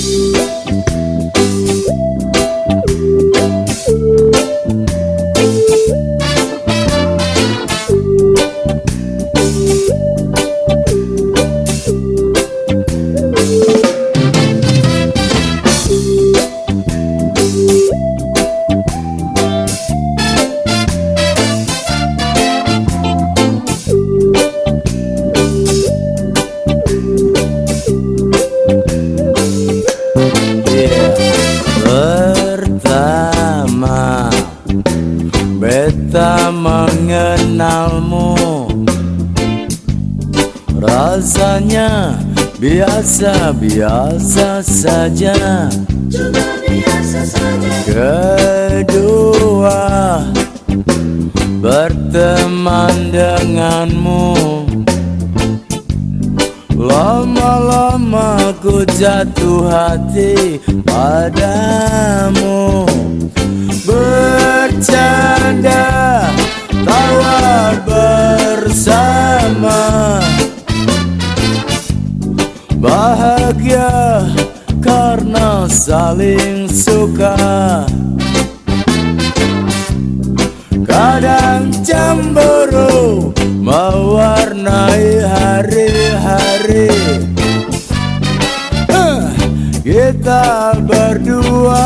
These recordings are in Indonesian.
Música Beta mengenalmu. Rasanya biasa-biasa saja. Cuma biasa saja. Kedua Berteman denganmu. Lama-lama ku jatuh hati padamu Bercanda Tawa bersama. Bahagia karena saling suka. Kadang cemburu mewarnai hari-hari. Kita berdua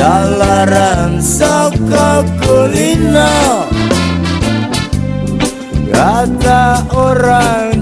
no Jalaran soko kulino Kata orang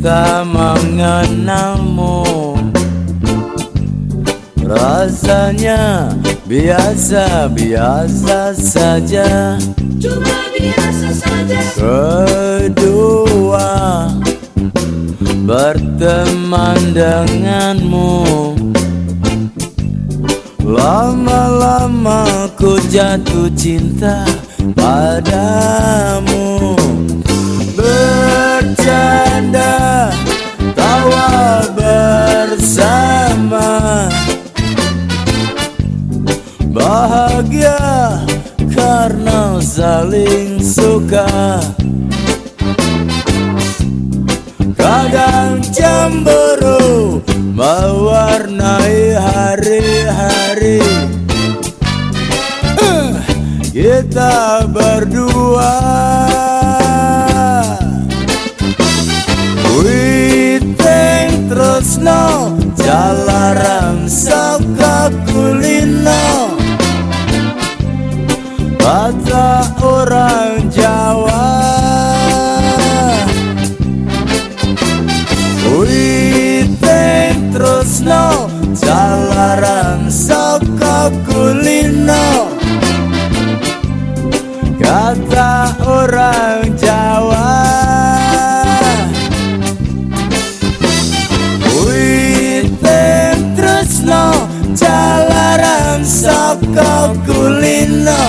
Beta mengenalmu Rasanya biasa-biasa saja. Cuma biasa saja. Kedua Berteman denganmu. Lama-lama ku jatuh cinta padamu. Bercanda saling suka. Kadang cemburu mewarnai hari-hari. Eh, Kita berdua. We terus no Jalaran saka kulino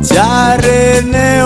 Jarene